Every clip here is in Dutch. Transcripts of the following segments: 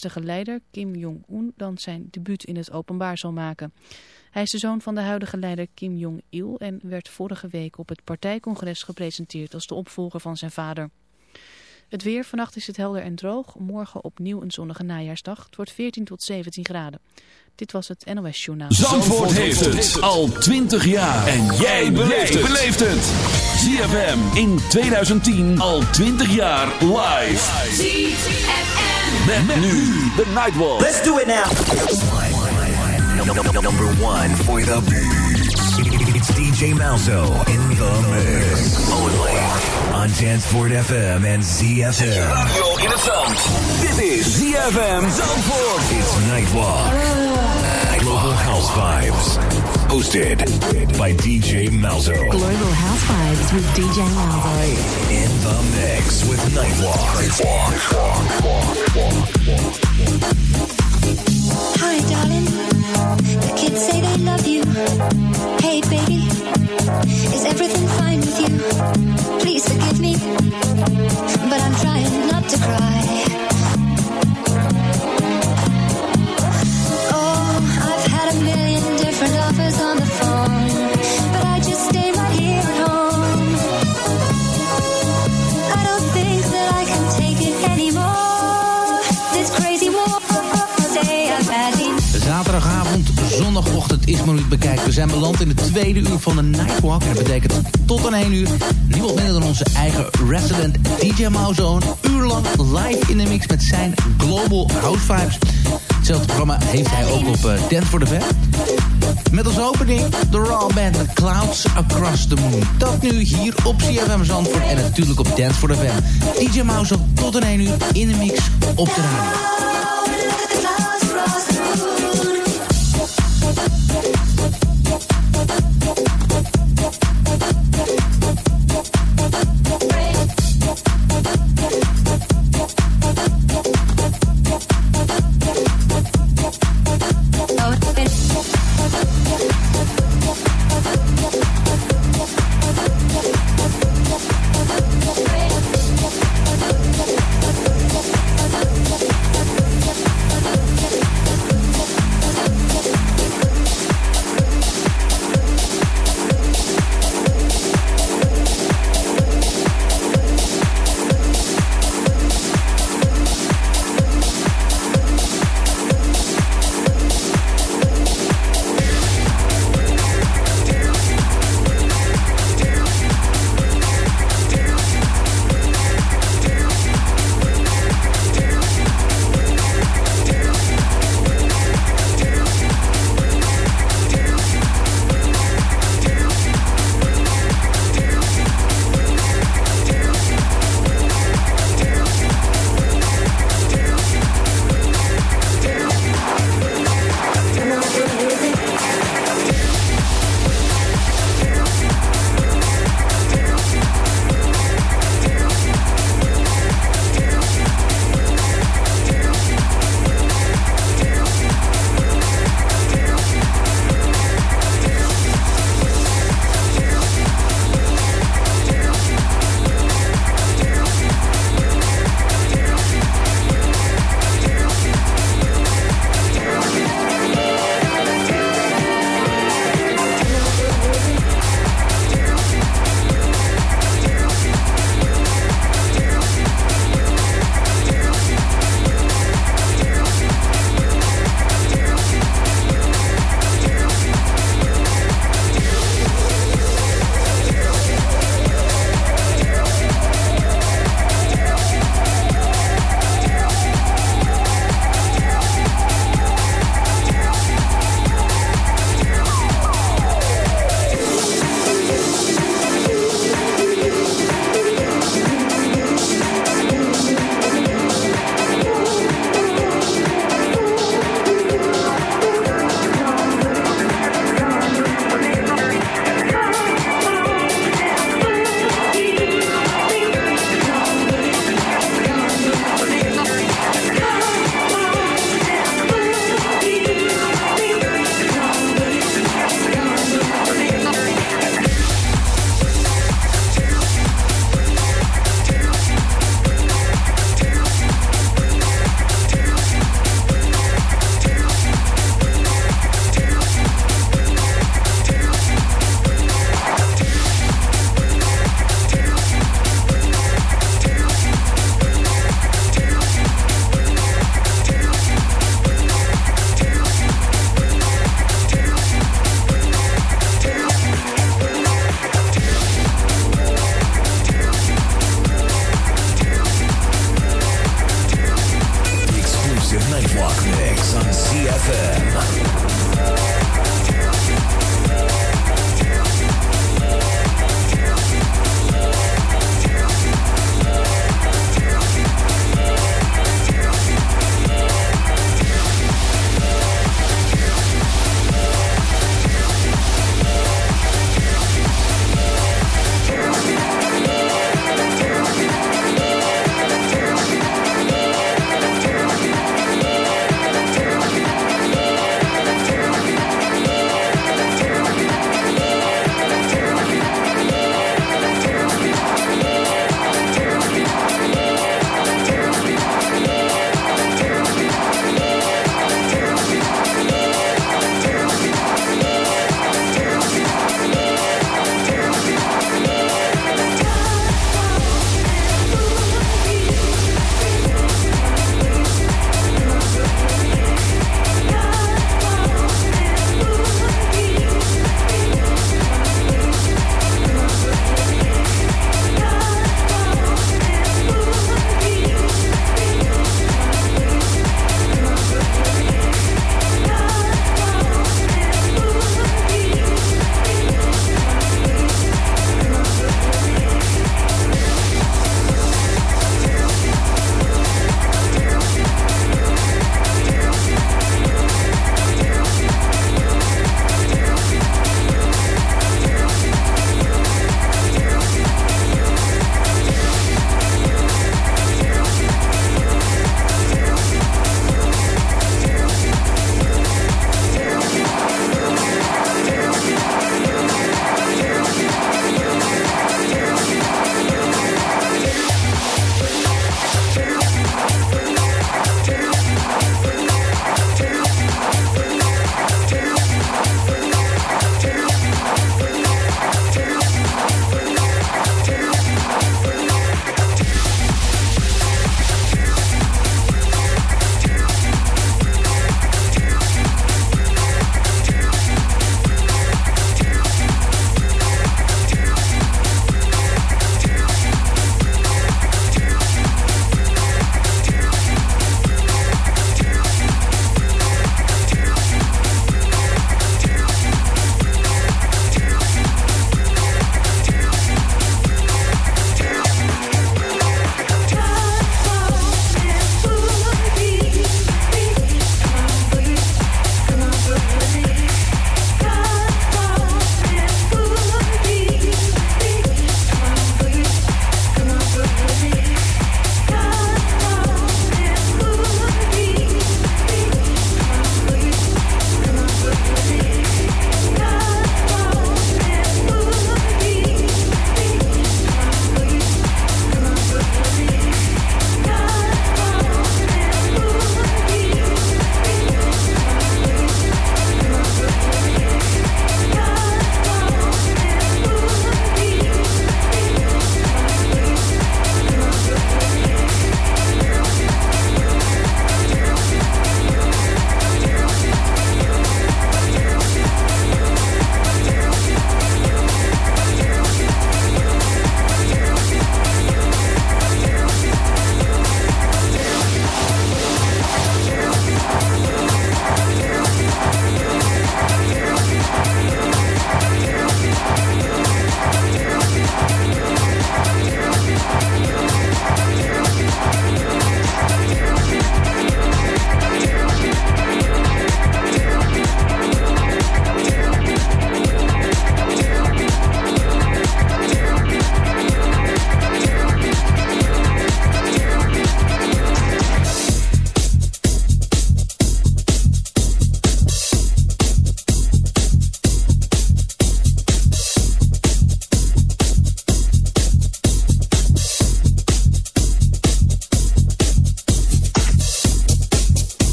toekomstige leider Kim Jong-un dan zijn debuut in het openbaar zal maken. Hij is de zoon van de huidige leider Kim Jong-il en werd vorige week op het partijcongres gepresenteerd als de opvolger van zijn vader. Het weer, vannacht is het helder en droog. Morgen opnieuw een zonnige najaarsdag. Het wordt 14 tot 17 graden. Dit was het NOS Journaal. Zandvoort, heeft het al 20 jaar. En jij beleeft het. ZFM in 2010 al 20 jaar live. ZFM. Met, nu de Nightwalk. Let's do it now. Number one for the beats. It's DJ Malzo in the mix. Only on Danceport FM and ZFM. Radio in het zand. Dit is ZFM Zandvoort. It's Nightwalk. Global House Vibes. Hosted by DJ Malzo. Global House Vibes with DJ Malzo. In the mix with Nightwalk. Hi, darling. The kids say they love you. Hey, baby. Is everything fine with you? Please forgive me. But I'm trying not to cry. Zondagochtend is maar het bekijkt. We zijn beland in het tweede uur van de Nightwalk. En dat betekent tot een 1 uur. Niemand minder dan onze eigen resident DJ. Een uur lang live in de mix met zijn Global House Vibes. Hetzelfde programma heeft hij ook op uh, Dance for the Web. Met als opening de Raw Band The Clouds Across the Moon. Dat nu hier op CFM Zandvoort en natuurlijk op Dance for the Web. DJ Mauzo tot een 1 uur in de mix op de radio.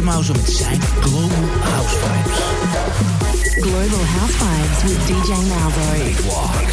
DJ Mauzo met zijn Global House Vibes. Global House Vibes with DJ Malzo.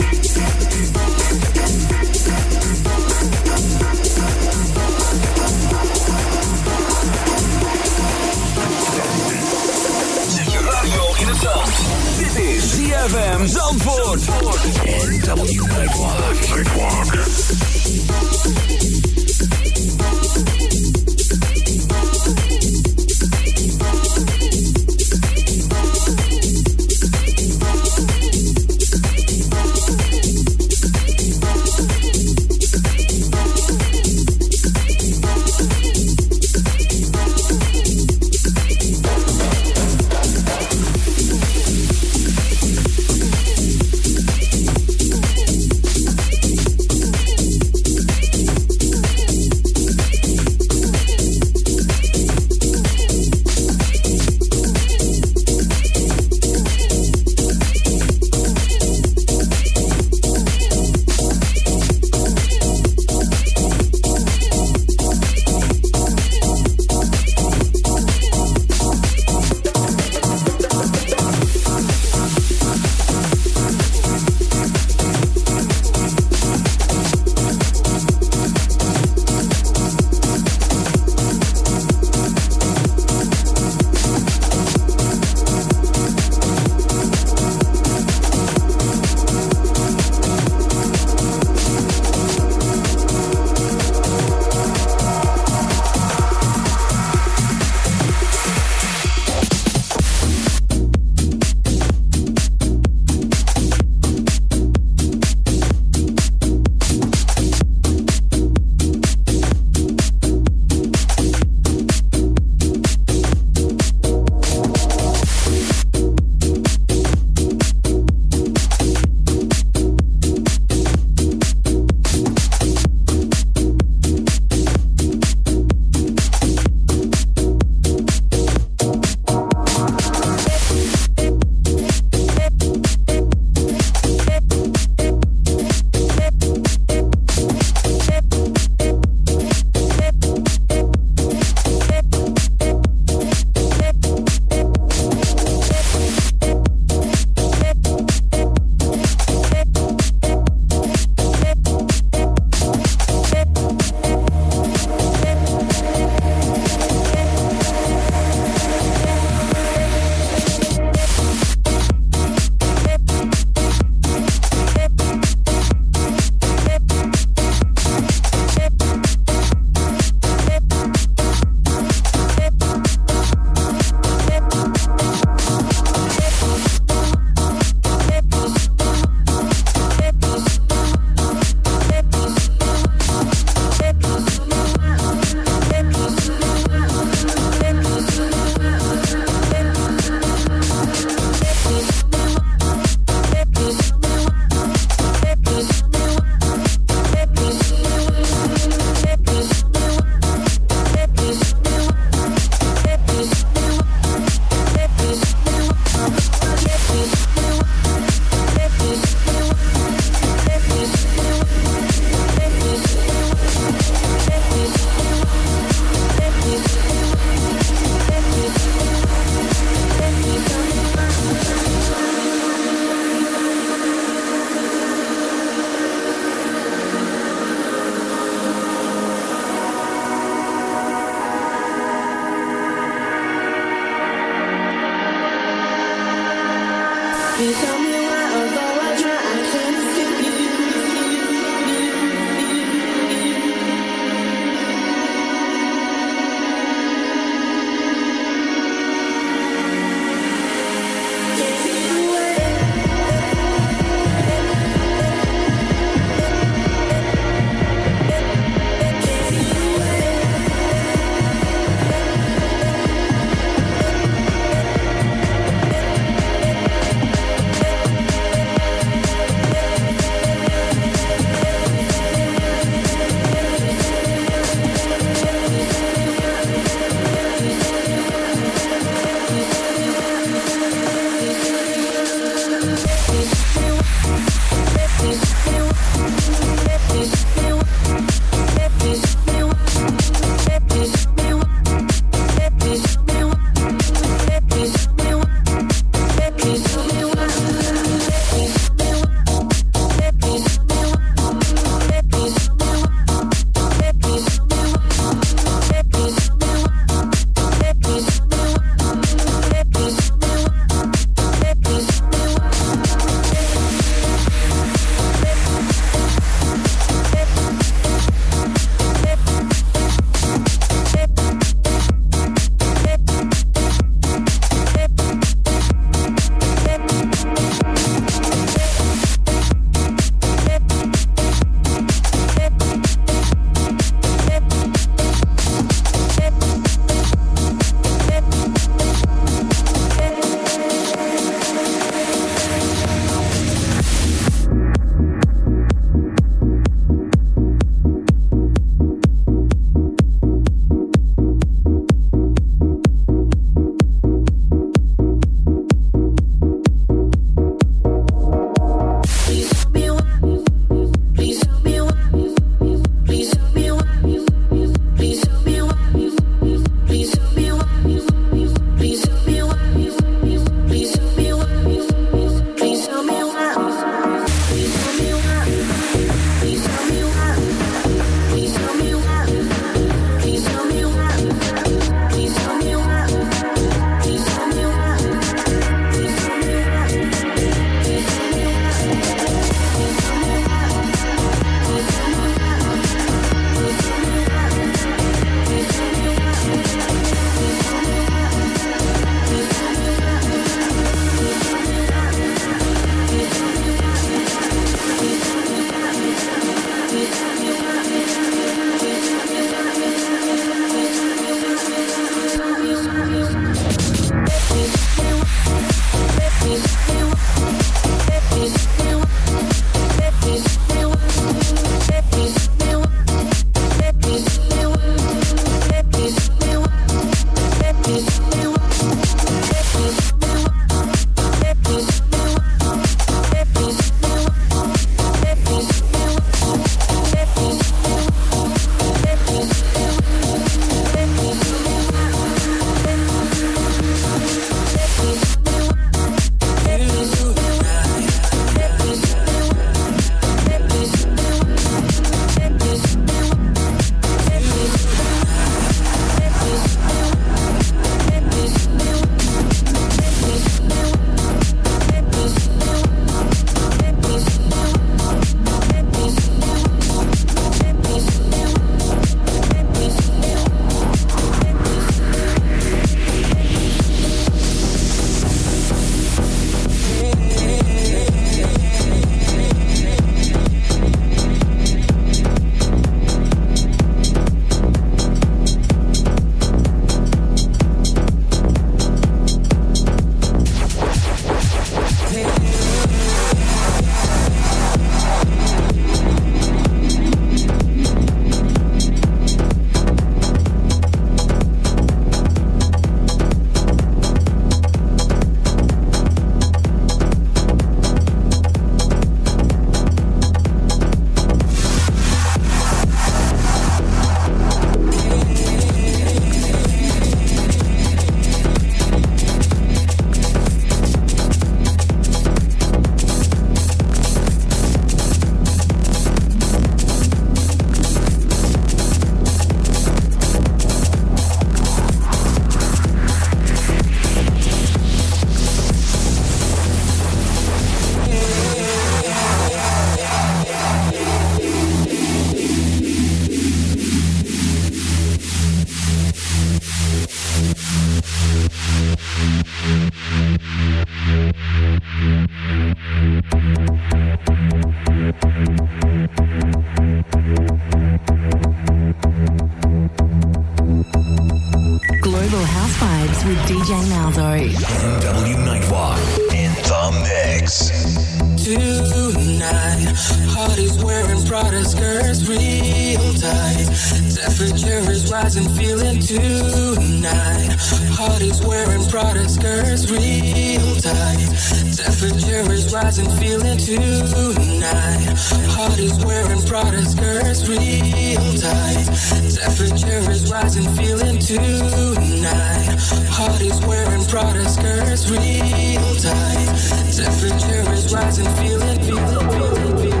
House Vibes with DJ Malzo. W Nightwalk in the mix. Tonight, heart is wearing Prada skirts real tight. Temperature is rising, feeling tonight. Heart is wearing Prada skirts real tight. Temperature is rising, feeling tonight. Heart is wearing Prada skirts real tight. Temperature is rising, feeling tonight. Heart is wearing Prada skirts real tight. Temperature is rising, feel it, feel it, feel it. Feel it.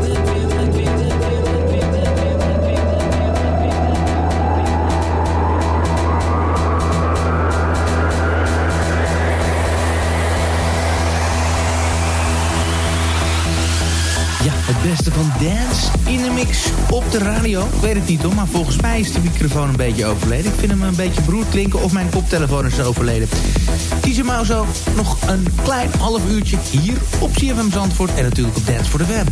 Het beste van dance in de mix op de radio. Ik weet het niet hoor, maar volgens mij is de microfoon een beetje overleden. Ik vind hem een beetje broer klinken of mijn koptelefoon is overleden. DJ Mauzo, nog een klein half uurtje hier op CFM Zandvoort. En natuurlijk op Dance voor de Web.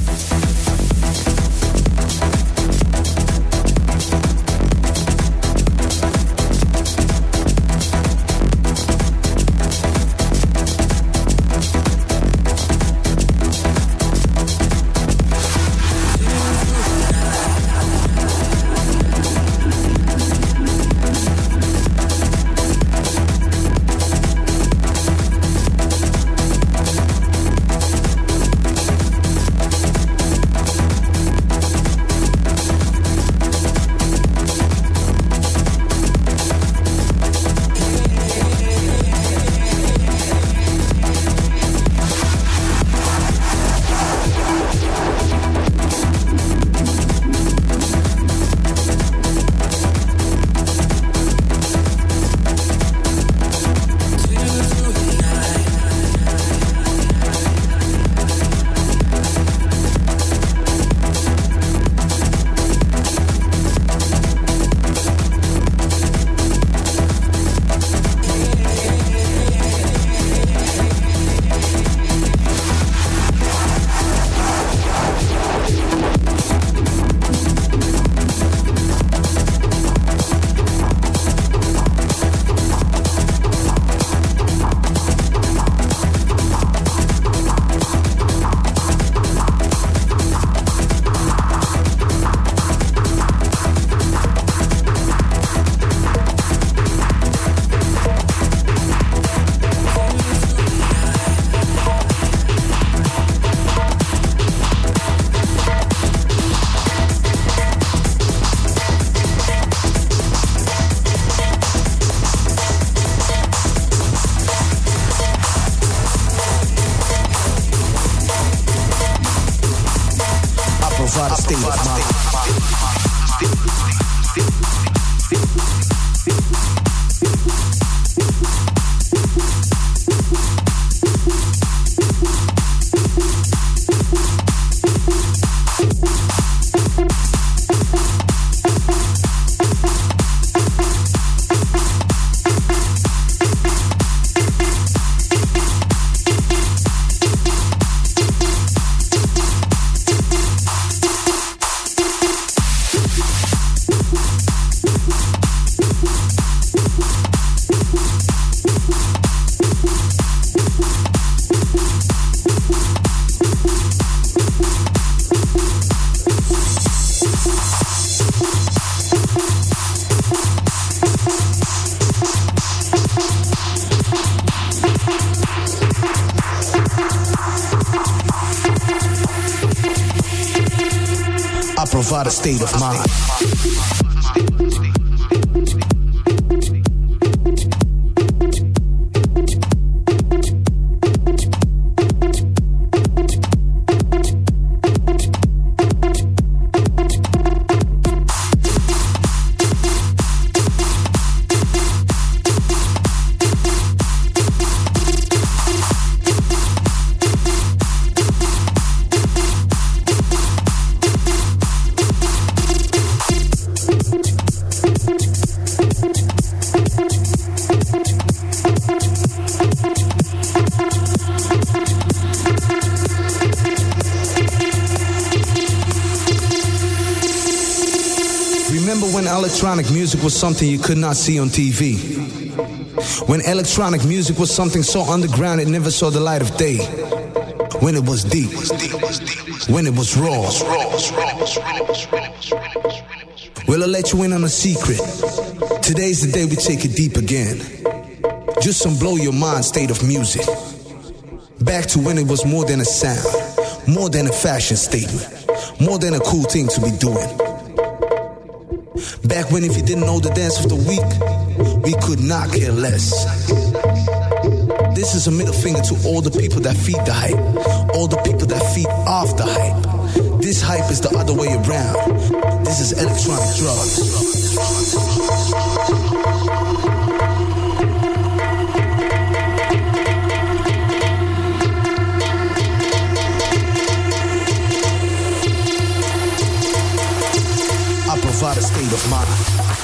State of mind. Music was something you could not see on TV. When electronic music was something so underground it never saw the light of day. When it was deep. When it was raw. Will I let you in on a secret? Today's the day we take it deep again. Just some blow your mind state of music. Back to when it was more than a sound, more than a fashion statement, more than a cool thing to be doing. Back when if you didn't know the dance of the week, we could not care less. This is a middle finger to all the people that feed the hype, all the people that feed off the hype. This hype is the other way around. This is electronic drugs. Provide a state of mind.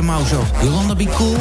Van Zon, Zee,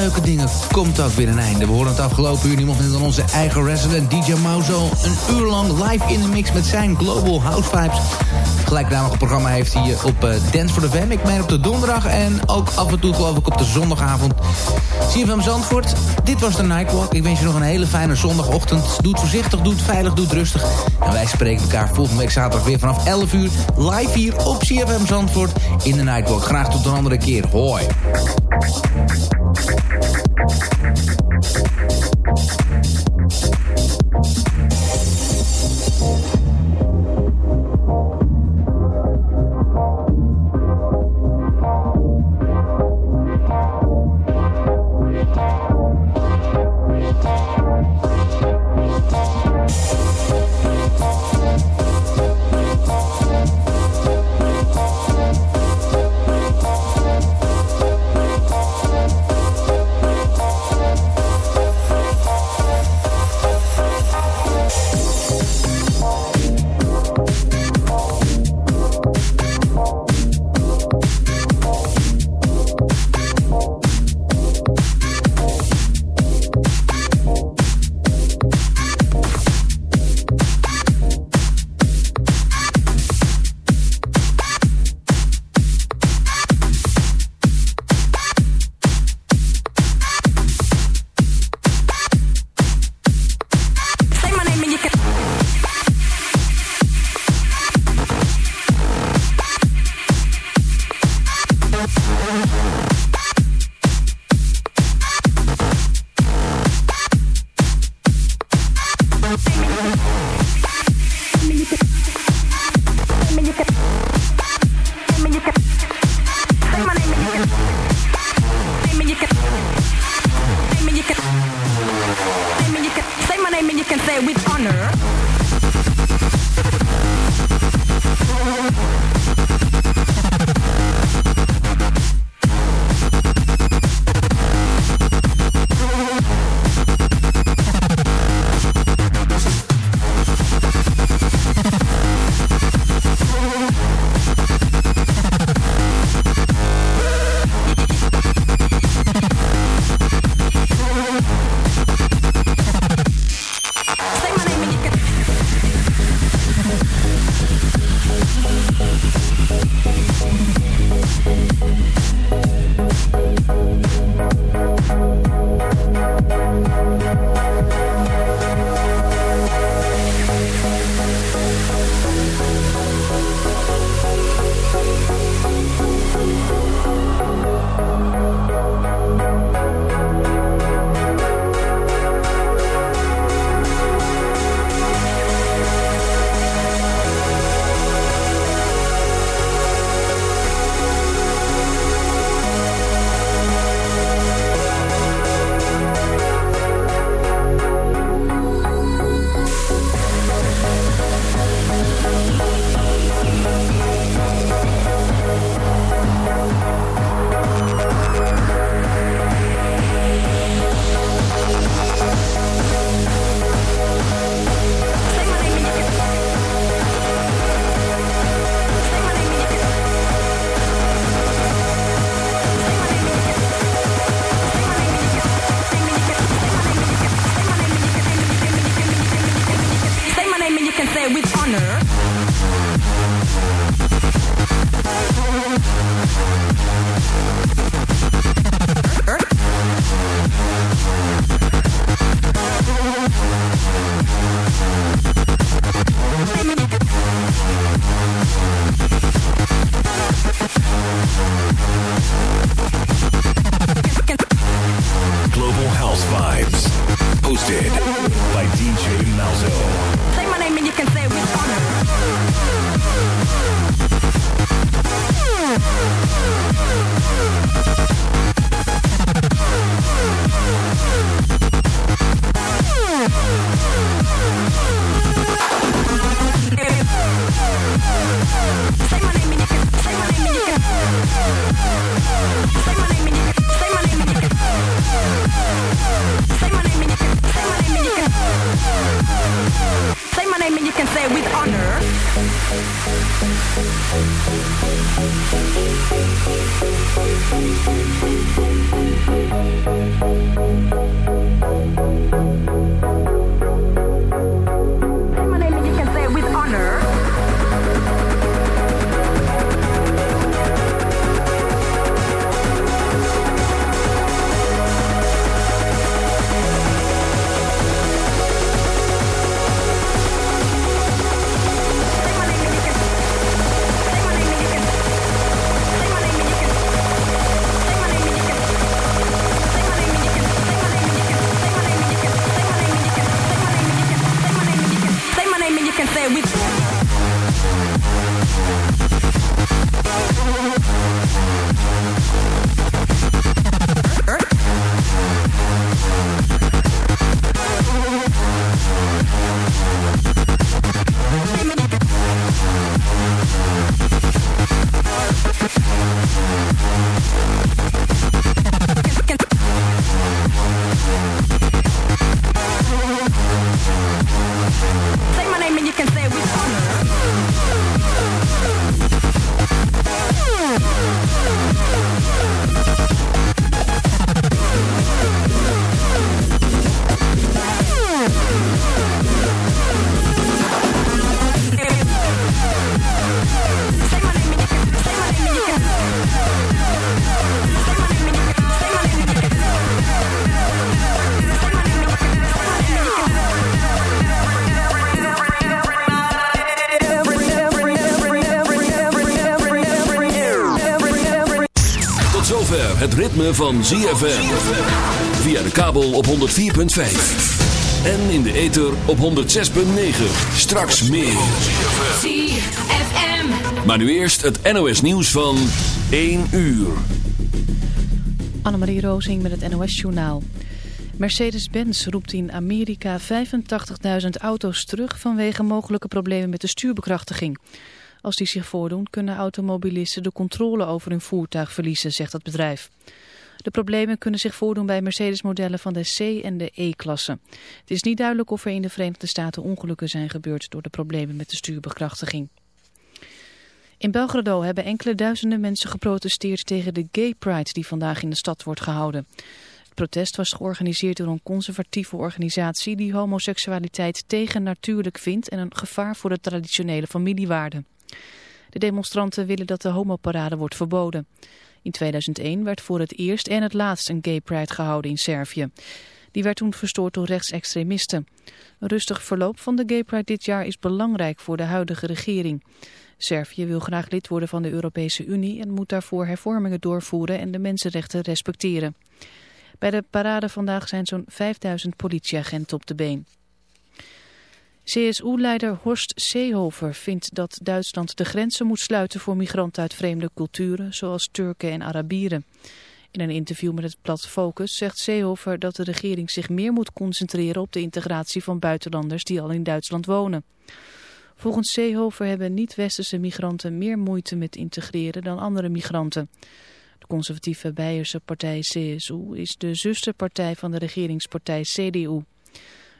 leuke dingen komt ook weer een einde. We horen het afgelopen uur niemand minder dan onze eigen resident DJ Mauzo... een uur lang live in de mix met zijn Global House Vibes. Gelijknamige programma heeft hij op uh, Dance for the Fam. Ik meen op de donderdag en ook af en toe geloof ik op de zondagavond. CFM Zandvoort, dit was de Nightwalk. Ik wens je nog een hele fijne zondagochtend. Doe het voorzichtig, doe het veilig, doe het rustig. En wij spreken elkaar volgende week zaterdag weer vanaf 11 uur... live hier op CFM Zandvoort in de Nightwalk. Graag tot een andere keer. Hoi. Ritme van ZFM. Via de kabel op 104.5. En in de ether op 106.9. Straks meer. ZFM. Maar nu eerst het NOS nieuws van 1 uur. Annemarie Rozing met het NOS-journaal. Mercedes-Benz roept in Amerika 85.000 auto's terug vanwege mogelijke problemen met de stuurbekrachtiging. Als die zich voordoen kunnen automobilisten de controle over hun voertuig verliezen, zegt het bedrijf. De problemen kunnen zich voordoen bij Mercedes-modellen van de C- en de E-klasse. Het is niet duidelijk of er in de Verenigde Staten ongelukken zijn gebeurd door de problemen met de stuurbekrachtiging. In Belgrado hebben enkele duizenden mensen geprotesteerd tegen de Gay Pride die vandaag in de stad wordt gehouden. Het protest was georganiseerd door een conservatieve organisatie die homoseksualiteit tegen natuurlijk vindt en een gevaar voor de traditionele familiewaarden. De demonstranten willen dat de homoparade wordt verboden. In 2001 werd voor het eerst en het laatst een Gay Pride gehouden in Servië. Die werd toen verstoord door rechtsextremisten. Een rustig verloop van de Gay Pride dit jaar is belangrijk voor de huidige regering. Servië wil graag lid worden van de Europese Unie en moet daarvoor hervormingen doorvoeren en de mensenrechten respecteren. Bij de parade vandaag zijn zo'n 5000 politieagenten op de been. CSU-leider Horst Seehofer vindt dat Duitsland de grenzen moet sluiten voor migranten uit vreemde culturen, zoals Turken en Arabieren. In een interview met het blad Focus zegt Seehofer dat de regering zich meer moet concentreren op de integratie van buitenlanders die al in Duitsland wonen. Volgens Seehofer hebben niet-westerse migranten meer moeite met integreren dan andere migranten. De conservatieve Beierse partij CSU is de zusterpartij van de regeringspartij CDU.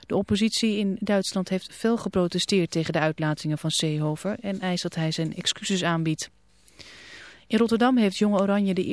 De oppositie in Duitsland heeft fel geprotesteerd tegen de uitlatingen van Seehofer en eist dat hij zijn excuses aanbiedt. In Rotterdam heeft Jong Oranje de